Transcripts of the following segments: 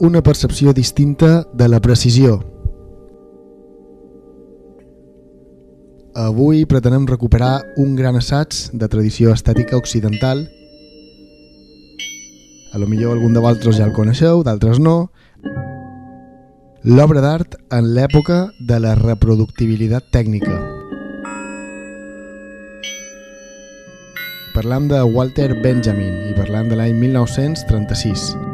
una percepció distinta de la precisió. Avui pretenem recuperar un gran assaig de tradició estètica occidental. A lo millor algun de vosaltres ja el coneixeu, d'altres no. L'obra d'art en l'època de la reproductibilitat tècnica. Parlam de Walter Benjamin i parlam de l'any 1936.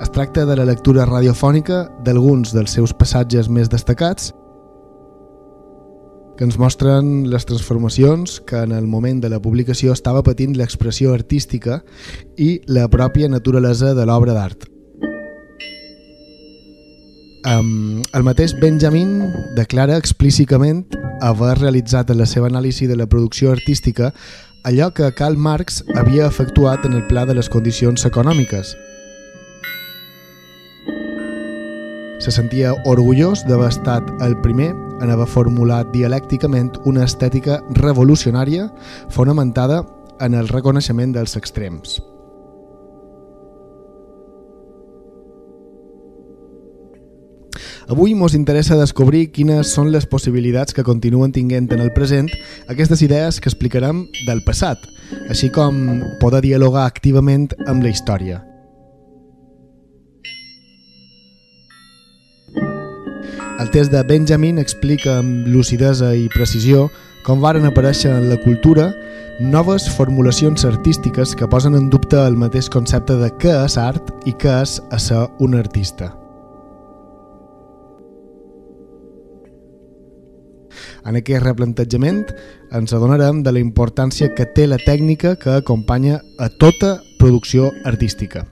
Es tracta de la lectura radiofònica d'alguns dels seus passatges més destacats que ens mostren les transformacions que en el moment de la publicació estava patint l'expressió artística i la pròpia naturalesa de l'obra d'art. El mateix Benjamin declara explícitament haver realitzat en la seva anàlisi de la producció artística allò que Karl Marx havia efectuat en el pla de les condicions econòmiques. Se sentia orgullós d'haver estat el primer en haver formulat dialècticament una estètica revolucionària fonamentada en el reconeixement dels extrems. Avui ens interessa descobrir quines són les possibilitats que continuen tinguent en el present aquestes idees que explicarem del passat, així com poder dialogar activament amb la història. El test de Benjamin explica amb lucidesa i precisió com varen aparèixer en la cultura noves formulacions artístiques que posen en dubte el mateix concepte de què és art i què és a ser un artista. En aquest replantejament ens adonarem de la importància que té la tècnica que acompanya a tota producció artística.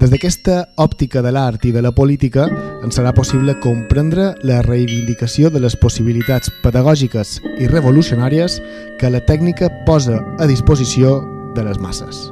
Des d'aquesta òptica de l'art i de la política ens serà possible comprendre la reivindicació de les possibilitats pedagògiques i revolucionàries que la tècnica posa a disposició de les masses.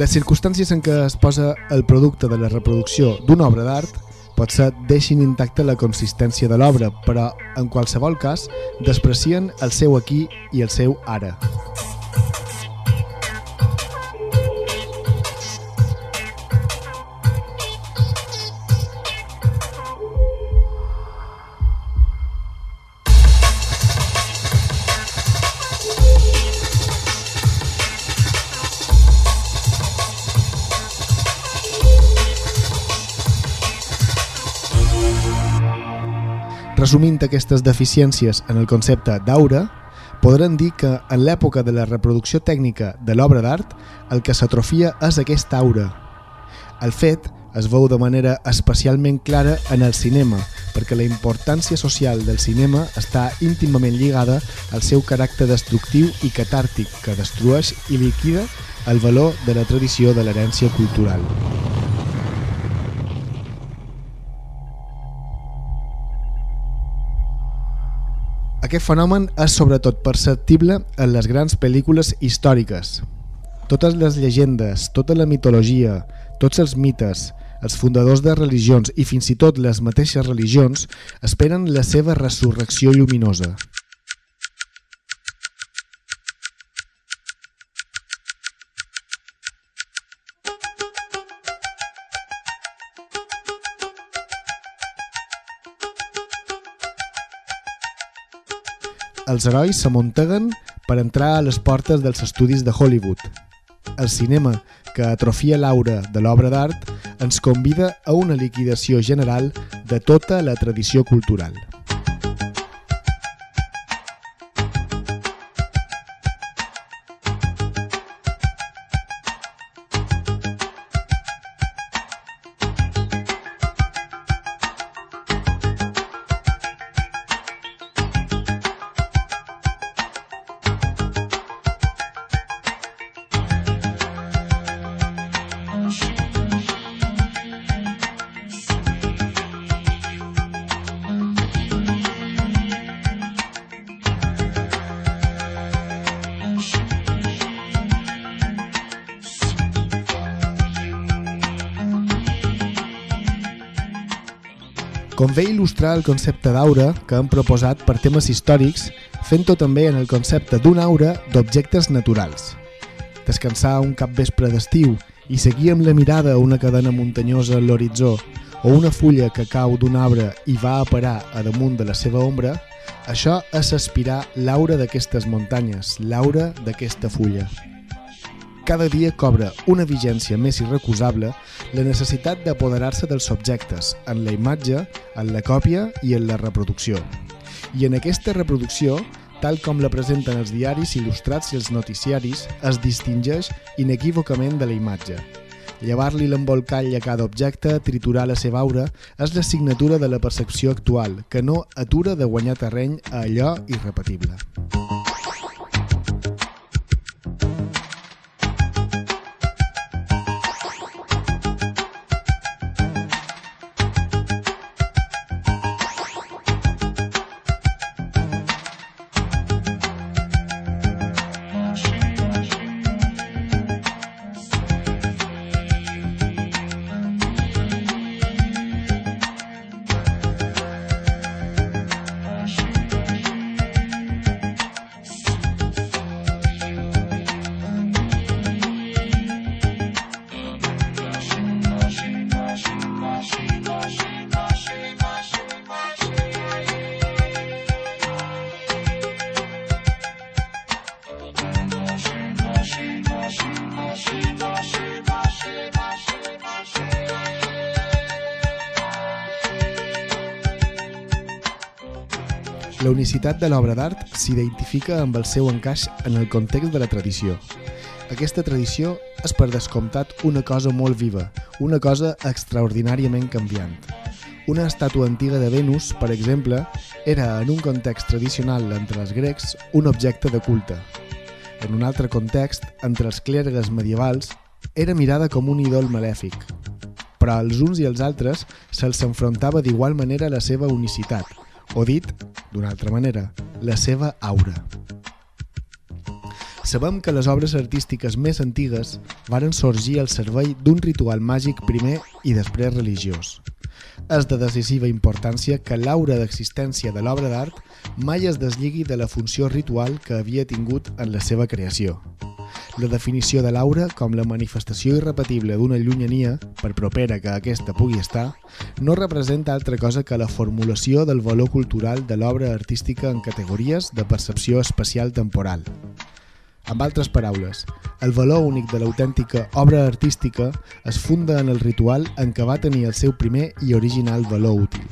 Les circumstàncies en què es posa el producte de la reproducció d'una obra d'art potser deixin intacta la consistència de l'obra, però en qualsevol cas desprecien el seu aquí i el seu ara. Resumint aquestes deficiències en el concepte d'aura, podran dir que en l'època de la reproducció tècnica de l'obra d'art, el que s'atrofia és aquesta aura. El fet es veu de manera especialment clara en el cinema, perquè la importància social del cinema està íntimament lligada al seu caràcter destructiu i catàrtic que destrueix i liquida el valor de la tradició de l'herència cultural. Aquest fenomen és sobretot perceptible en les grans pel·lícules històriques. Totes les llegendes, tota la mitologia, tots els mites, els fundadors de religions i fins i tot les mateixes religions esperen la seva resurrecció lluminosa. Els herois s'amunteguen per entrar a les portes dels estudis de Hollywood. El cinema, que atrofia l'aura de l'obra d'art, ens convida a una liquidació general de tota la tradició cultural. Il·lustrar el concepte d'aura que han proposat per temes històrics, fent-ho també en el concepte d'una aura d'objectes naturals. Descansar un cap vespre d'estiu i seguir amb la mirada una cadena muntanyosa a l'horitzó o una fulla que cau d'un arbre i va a parar a damunt de la seva ombra, això és aspirar l'aura d'aquestes muntanyes, l'aura d'aquesta fulla cada dia cobra una vigència més irrecusable la necessitat d'apoderar-se dels objectes, en la imatge, en la còpia i en la reproducció. I en aquesta reproducció, tal com la presenten els diaris il·lustrats i els noticiaris, es distingeix inequívocament de la imatge. Llevar-li l'embolcall a cada objecte, triturar la seva aura, és la signatura de la percepció actual, que no atura de guanyar terreny a allò irrepetible. Unicitat de l'obra d'art s'identifica amb el seu encaix en el context de la tradició. Aquesta tradició és per descomptat una cosa molt viva, una cosa extraordinàriament canviant. Una estàtua antiga de Venus, per exemple, era en un context tradicional entre els grecs un objecte de culte. En un altre context, entre els clergues medievals, era mirada com un ídol malèfic. Però als uns i als altres se'ls enfrontava d'igual manera la seva unicitat, o dit d'una altra manera, la seva aura. Sabem que les obres artístiques més antigues varen sorgir al servei d'un ritual màgic primer i després religiós. És de decisiva importància que l'aura d'existència de l'obra d'art mai es deslligui de la funció ritual que havia tingut en la seva creació. La definició de l'aura com la manifestació irrepetible d'una llunyania, per propera que aquesta pugui estar, no representa altra cosa que la formulació del valor cultural de l'obra artística en categories de percepció espacial temporal. Amb altres paraules, el valor únic de l'autèntica obra artística es funda en el ritual en què va tenir el seu primer i original valor útil.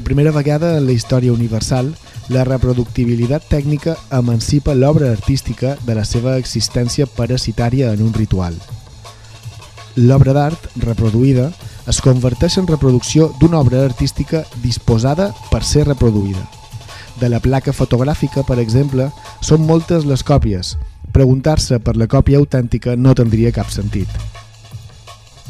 Per primera vegada en la història universal, la reproductibilitat tècnica emancipa l'obra artística de la seva existència parasitària en un ritual. L'obra d'art, reproduïda, es converteix en reproducció d'una obra artística disposada per ser reproduïda. De la placa fotogràfica, per exemple, són moltes les còpies. Preguntar-se per la còpia autèntica no tindria cap sentit.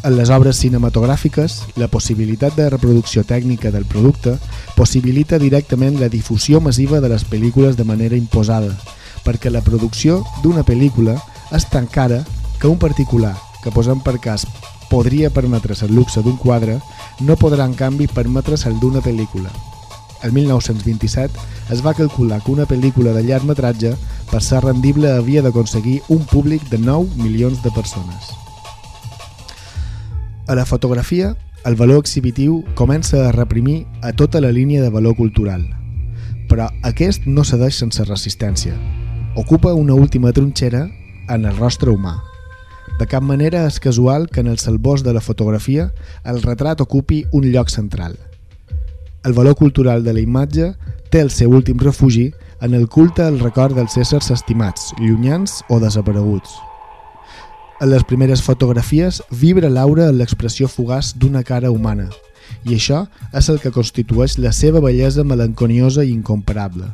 En les obres cinematogràfiques, la possibilitat de reproducció tècnica del producte possibilita directament la difusió massiva de les pel·lícules de manera imposada, perquè la producció d'una pel·lícula és tan cara que un particular, que posem per cas podria permetre's el luxe d'un quadre, no podrà en canvi permetre's el d'una pel·lícula. El 1927 es va calcular que una pel·lícula de llarg metratge, per ser rendible, havia d'aconseguir un públic de 9 milions de persones. A la fotografia, el valor exhibitiu comença a reprimir a tota la línia de valor cultural. Però aquest no cedeix sense resistència. Ocupa una última tronxera en el rostre humà. De cap manera és casual que en el salbós de la fotografia el retrat ocupi un lloc central. El valor cultural de la imatge té el seu últim refugi en el culte al record dels éssers estimats, llunyans o desapareguts. En les primeres fotografies vibra l'aura en l'expressió fugaç d'una cara humana, i això és el que constitueix la seva bellesa melanconiosa i incomparable.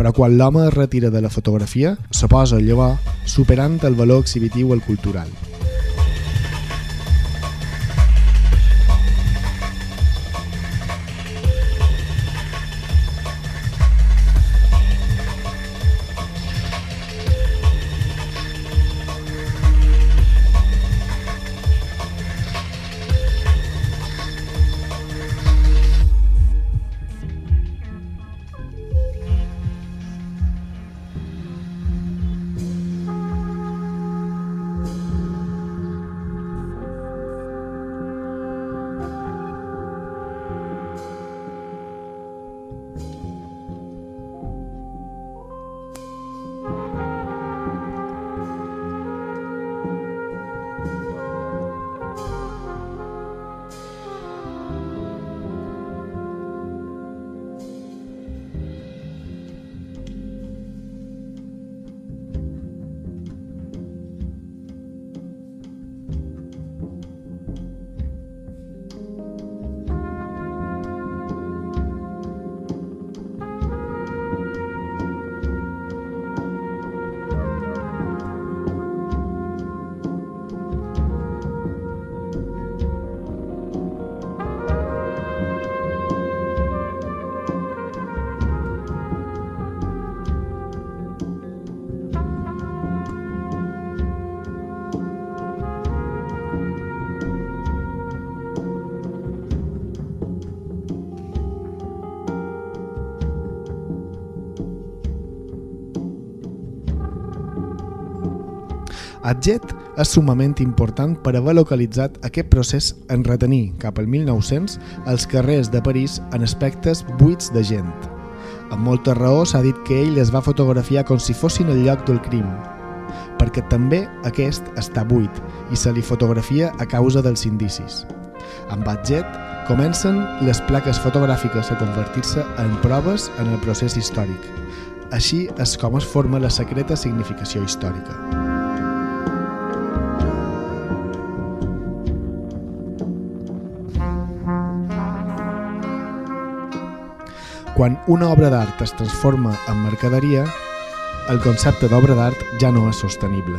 Però quan l'home es retira de la fotografia, se posa llavors superant el valor exhibitiu al cultural. Adjet és sumament important per haver localitzat aquest procés en retenir, cap al 1900, els carrers de París en aspectes buits de gent. Amb molta raó s'ha dit que ell es va fotografiar com si fossin el lloc del crim, perquè també aquest està buit i se li fotografia a causa dels indicis. Amb Adjet comencen les plaques fotogràfiques a convertir-se en proves en el procés històric. Així és com es forma la secreta significació històrica. Quan una obra d'art es transforma en mercaderia, el concepte d'obra d'art ja no és sostenible.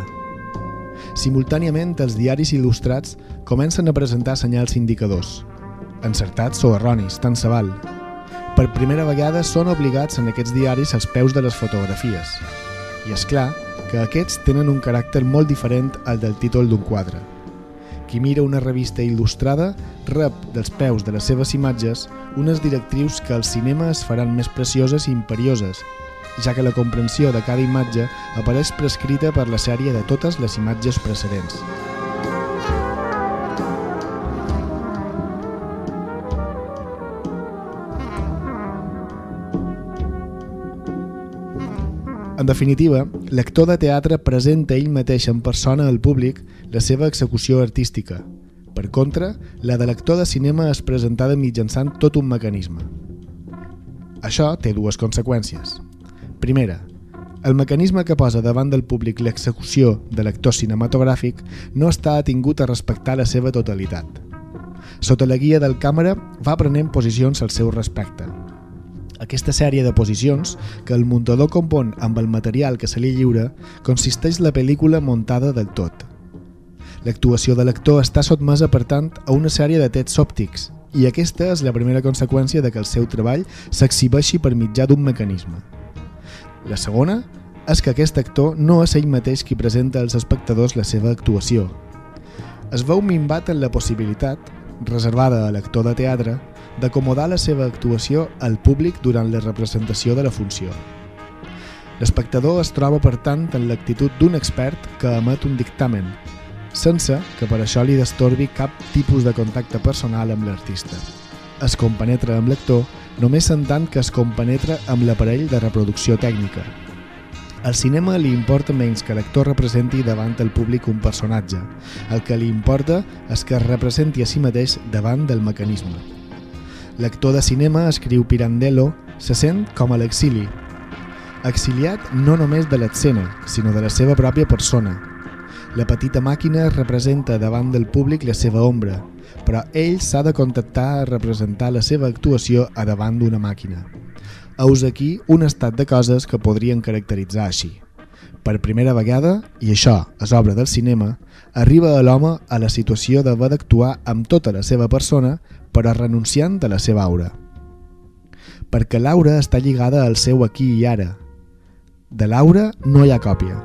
Simultàniament, els diaris il·lustrats comencen a presentar senyals indicadors, encertats o erronis, tant se val. Per primera vegada són obligats en aquests diaris als peus de les fotografies. I és clar que aquests tenen un caràcter molt diferent al del títol d'un quadre. Qui mira una revista il·lustrada rep dels peus de les seves imatges unes directrius que al cinema es faran més precioses i imperioses, ja que la comprensió de cada imatge apareix prescrita per la sèrie de totes les imatges precedents. Definitiva, l'actor de teatre presenta ell mateix en persona al públic la seva execució artística. Per contra, la de l'actor de cinema és presentada mitjançant tot un mecanisme. Això té dues conseqüències. Primera, el mecanisme que posa davant del públic l'execució de l'actor cinematogràfic no està atingut a respectar la seva totalitat. Sota la guia del càmera va prenent posicions al seu respecte. Aquesta sèrie de posicions que el muntador compon amb el material que se li lliura consisteix la pel·lícula muntada del tot. L'actuació de l'actor està sotmesa, per tant, a una sèrie de tets òptics i aquesta és la primera conseqüència de que el seu treball s'exhibeixi per mitjà d'un mecanisme. La segona és que aquest actor no és ell mateix qui presenta als espectadors la seva actuació. Es veu minvat en la possibilitat, reservada a l'actor de teatre, d'acomodar la seva actuació al públic durant la representació de la funció. L'espectador es troba, per tant, en l'actitud d'un expert que emet un dictamen, sense que per això li destorbi cap tipus de contacte personal amb l'artista. Es compenetra amb l'actor només en tant que es compenetra amb l'aparell de reproducció tècnica. Al cinema li importa menys que l'actor representi davant el públic un personatge. El que li importa és que es representi a si mateix davant del mecanisme. L'actor de cinema, escriu Pirandello, se sent com a l'exili. Exiliat no només de l'escena, sinó de la seva pròpia persona, la petita màquina representa davant del públic la seva ombra, però ell s'ha de contactar a representar la seva actuació a davant d'una màquina. Heus aquí un estat de coses que podrien caracteritzar així. Per primera vegada, i això és obra del cinema, arriba a l'home a la situació d'haver d'actuar amb tota la seva persona però renunciant a la seva aura. Perquè l'aura està lligada al seu aquí i ara. De l'aura no hi ha còpia.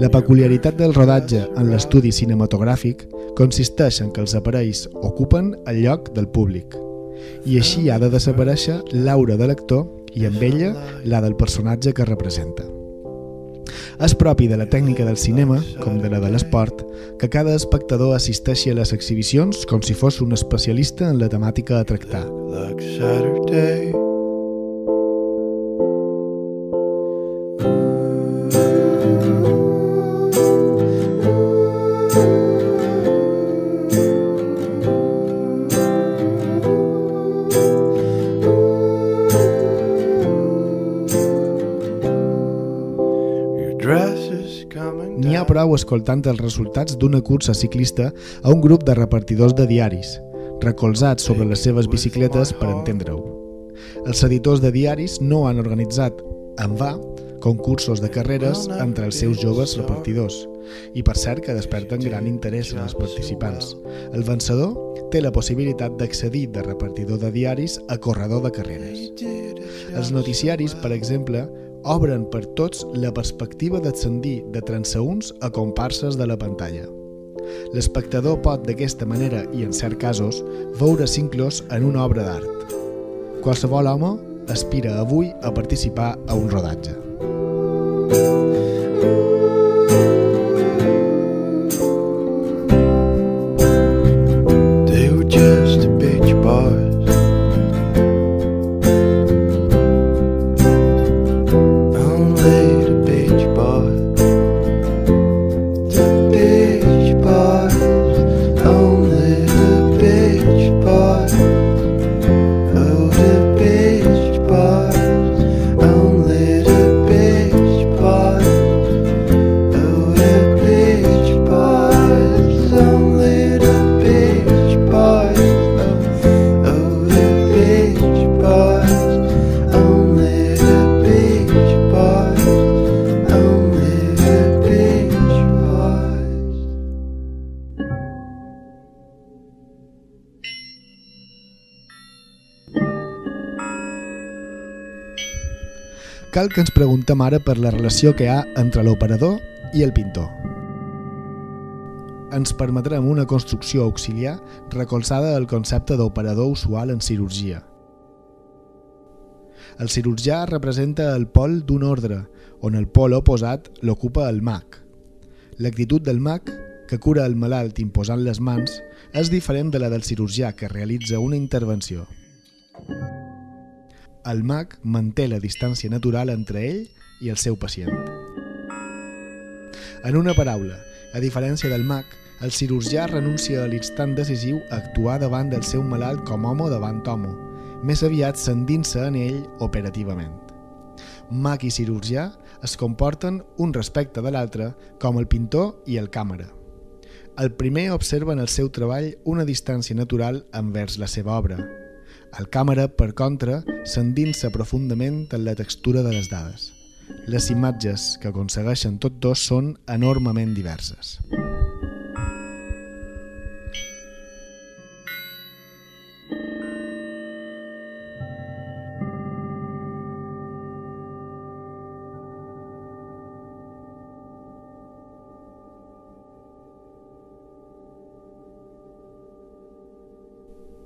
La peculiaritat del rodatge en l'estudi cinematogràfic consisteix en que els aparells ocupen el lloc del públic i així ha de desaparèixer l'aura de l'actor i amb ella la del personatge que representa. És propi de la tècnica del cinema, com de la de l'esport, que cada espectador assisteixi a les exhibicions com si fos un especialista en la temàtica a tractar. Like escoltant els resultats d'una cursa ciclista a un grup de repartidors de diaris, recolzats sobre les seves bicicletes per entendre-ho. Els editors de diaris no han organitzat, en va, concursos de carreres entre els seus joves repartidors i per cert que desperten gran interès en els participants. El vencedor té la possibilitat d'accedir de repartidor de diaris a corredor de carreres. Els noticiaris, per exemple, obren per tots la perspectiva d'ascendir de transeunts a comparses de la pantalla. L'espectador pot d'aquesta manera, i en certs casos, veure's inclòs en una obra d'art. Qualsevol home aspira avui a participar a un rodatge. Cal que ens preguntem ara per la relació que hi ha entre l'operador i el pintor. Ens permetrem una construcció auxiliar recolzada al concepte d'operador usual en cirurgia. El cirurgià representa el pol d'un ordre, on el pol oposat l'ocupa el mag. L'actitud del mag, que cura el malalt imposant les mans, és diferent de la del cirurgià que realitza una intervenció el mag manté la distància natural entre ell i el seu pacient. En una paraula, a diferència del mag, el cirurgià renuncia a l'instant decisiu a actuar davant del seu malalt com home davant home, més aviat s'endinsa en ell operativament. Mag i cirurgià es comporten un respecte de l'altre com el pintor i el càmera. El primer observa en el seu treball una distància natural envers la seva obra, el càmera, per contra, s'endinsa profundament en la textura de les dades. Les imatges que aconsegueixen tots dos són enormement diverses.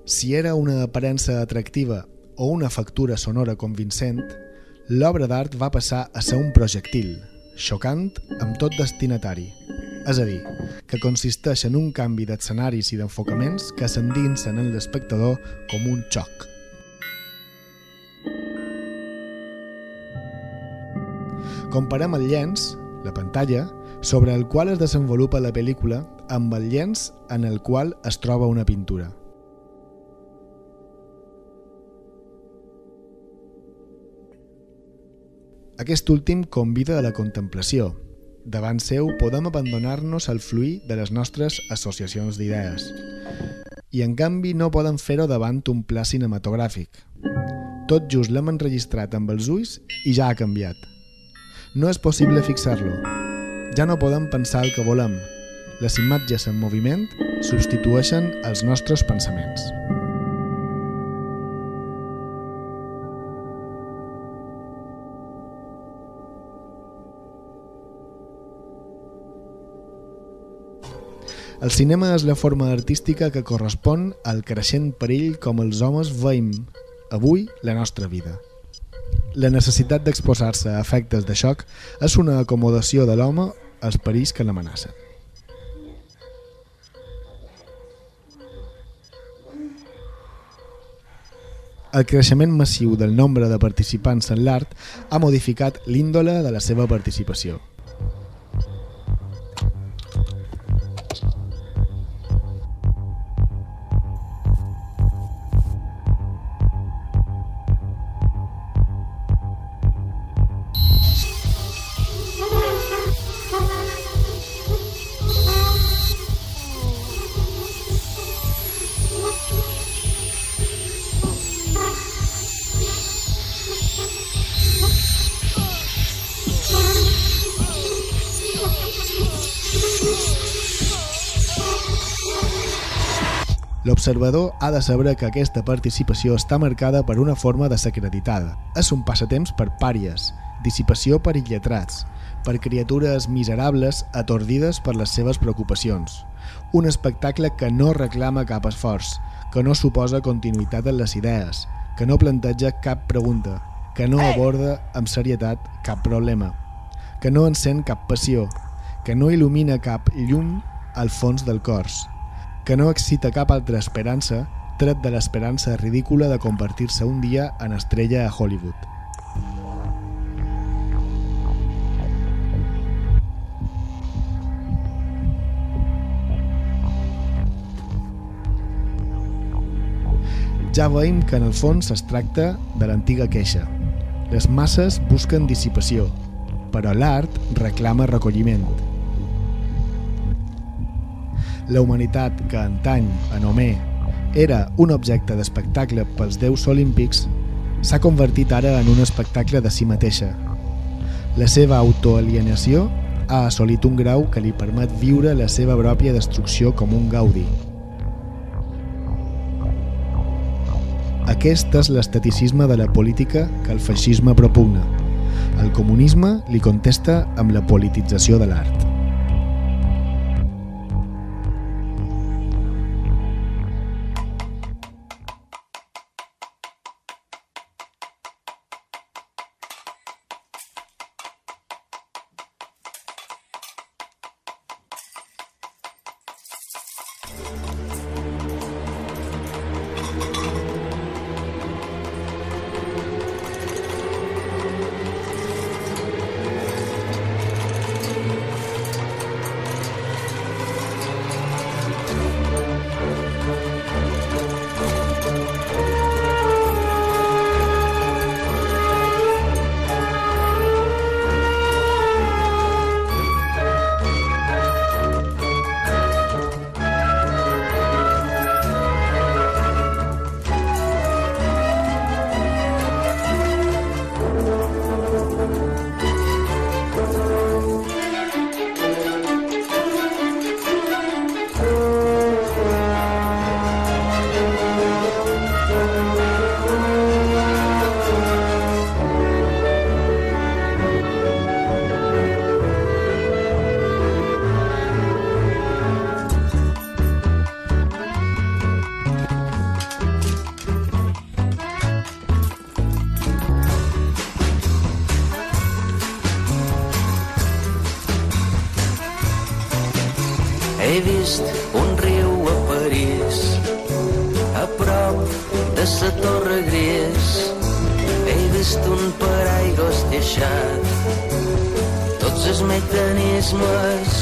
Si era una aparença atractiva o una factura sonora convincent, l'obra d'art va passar a ser un projectil, xocant amb tot destinatari. És a dir, que consisteix en un canvi d'escenaris i d'enfocaments que s'endinsen en l'espectador com un xoc. Comparem el llenç, la pantalla, sobre el qual es desenvolupa la pel·lícula amb el llenç en el qual es troba una pintura. Aquest últim convida a la contemplació. Davant seu podem abandonar-nos al fluir de les nostres associacions d'idees. I en canvi no podem fer-ho davant un pla cinematogràfic. Tot just l'hem enregistrat amb els ulls i ja ha canviat. No és possible fixar-lo. Ja no podem pensar el que volem. Les imatges en moviment substitueixen els nostres pensaments. El cinema és la forma artística que correspon al creixent perill com els homes veiem avui la nostra vida. La necessitat d'exposar-se a efectes de xoc és una acomodació de l'home als perills que l'amenacen. El creixement massiu del nombre de participants en l'art ha modificat l'índole de la seva participació. L'observador ha de saber que aquesta participació està marcada per una forma desacreditada. És un passatemps per pàries, dissipació per illetrats, per criatures miserables atordides per les seves preocupacions. Un espectacle que no reclama cap esforç, que no suposa continuïtat en les idees, que no planteja cap pregunta, que no aborda amb serietat cap problema, que no encén cap passió, que no il·lumina cap llum al fons del cors, que no excita cap altra esperança tret de l'esperança ridícula de convertir-se un dia en estrella a Hollywood. Ja veiem que en el fons es tracta de l'antiga queixa. Les masses busquen dissipació, però l'art reclama recolliment la humanitat que antany, en Homer, era un objecte d'espectacle pels déus olímpics, s'ha convertit ara en un espectacle de si mateixa. La seva autoalienació ha assolit un grau que li permet viure la seva pròpia destrucció com un gaudi. Aquest és l'esteticisme de la política que el feixisme propugna. El comunisme li contesta amb la politització de l'art. He vist un riu a París, a prop de sa Torre Gris. He vist un paraigos deixat, tots els mecanismes,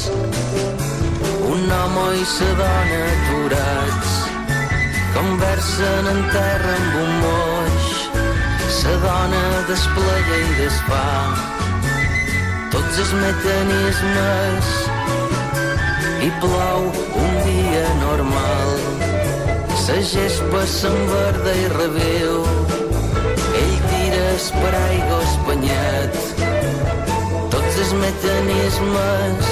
un home i sa dona aturats, conversen en terra amb un moix, sa dona desplega i desfà, tots els mecanismes, i plou un dia normal. Sa gespa s'enverda i reviu, ell tira per aigua espanyat. Tots els mecanismes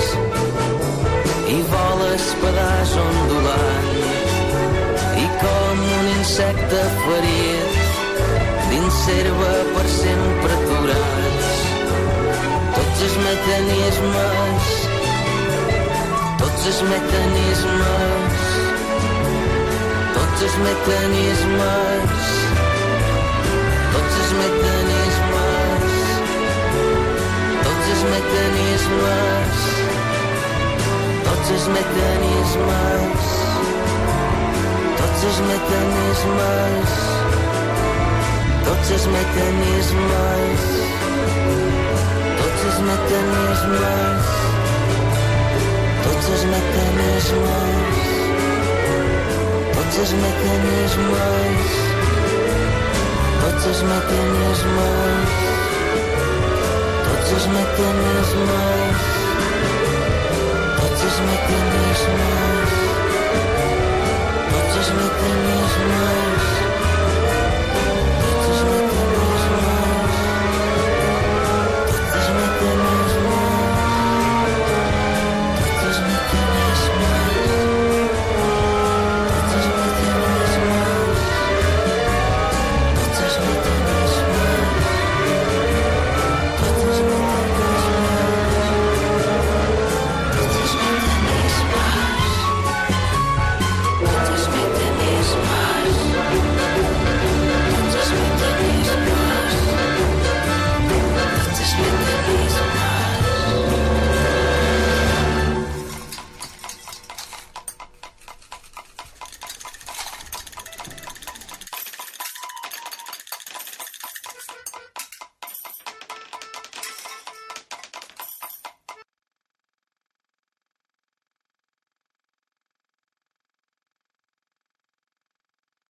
i vola pedaç ondulant. I com un insecte ferit, dins serva per sempre aturats. Tots els mecanismes tots els mecanismes, tots els mecanismes, tots els mecanismes, tots els mecanismes, tots els mecanismes, tots els mecanismes, tots els mecanismes, tots els mecanismes. tots els mecanismes Outros mecanismos, outros mecanismos, outros mecanismos, outros mecanismos, outros mecanismos, outros mecanismos.